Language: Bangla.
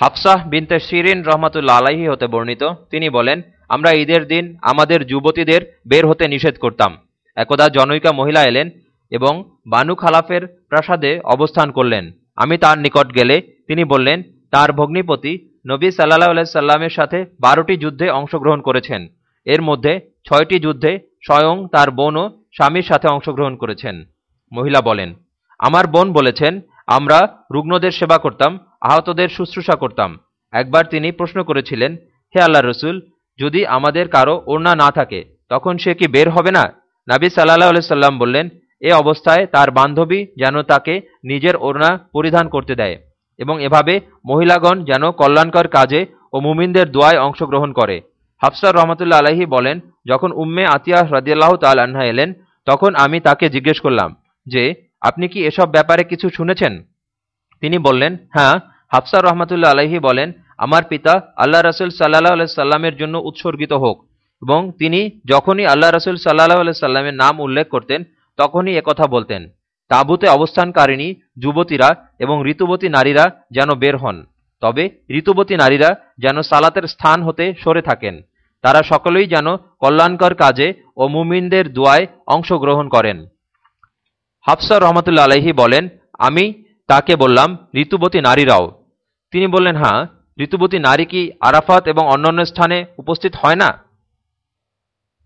হাফসাহ বিনতে শিরিন রহমাতুল্লা আলাহি হতে বর্ণিত। তিনি বলেন, আমরা ঈদের দিন আমাদের যুবতীদের বের হতে নিষেধ করতাম। একদা জনৈকা মহিলা এলেন এবং বানু খালাফের প্রাসাদে অবস্থান করলেন। আমি তার নিকট গেলে তিনি বললেন, তার ভগ্নিপতি নবী সাল্লাহ সাল্লামের সাথে বারোটি যুদ্ধে অংশগ্রহণ করেছেন। এর মধ্যে ছয়টি যুদ্ধে স্বয়ং তার বোনও স্বামীর সাথে অংশগ্রহণ করেছেন। মহিলা বলেন, আমার বোন বলেছেন আমরা রুগ্নদের সেবা করতাম, আহতদের শুশ্রূষা করতাম। একবার তিনি প্রশ্ন করেছিলেন, হে আল্লাহ রসুল, যদি আমাদের কারও ওড়না না থাকে, তখন সে কি বের হবে না? নাবি সাল্লাহ সাল্লাম বললেন, এ অবস্থায় তার বান্ধবী যেন তাকে নিজের ওড়না পরিধান করতে দেয় এবং এভাবে মহিলাগণ যেন কল্যাণকর কাজে ও মুমিনদের দোয়ায় অংশগ্রহণ করে। হাফসার রহমতুল্লা আলাহি বলেন, যখন উম্মে আতিয়া রাজিয়াল্লাহ তাল আহ্না এলেন, তখন আমি তাকে জিজ্ঞেস করলাম যে আপনি কি এসব ব্যাপারে কিছু শুনেছেন? তিনি বললেন হ্যাঁ। হাফসার রহমতুল্লা আলহী বলেন, আমার পিতা আল্লাহ রসুল সাল্লাহ আলাই সাল্লামের জন্য উৎসর্গিত হোক। এবং তিনি যখনই আল্লাহ রসুল সাল্লাহ আলাই সাল্লামের নাম উল্লেখ করতেন, তখনই একথা বলতেন, তাঁবুতে অবস্থানকারিণী, যুবতীরা এবং ঋতুবতী নারীরা যেন বের হন। তবে ঋতুবতী নারীরা যেন সালাতের স্থান হতে সরে থাকেন। তারা সকলেই যেন কল্যাণকর কাজে ও মুমিনদের দোয়ায় অংশগ্রহণ করেন। হাফসার রহমতুল্লা আলহি বলেন, আমি তাকে বললাম, ঋতুবতী নারীরাও। তিনি বললেন হ্যাঁ ঋতুবতী নারী কি আরাফাত এবং অন্যান্য স্থানে উপস্থিত হয় না?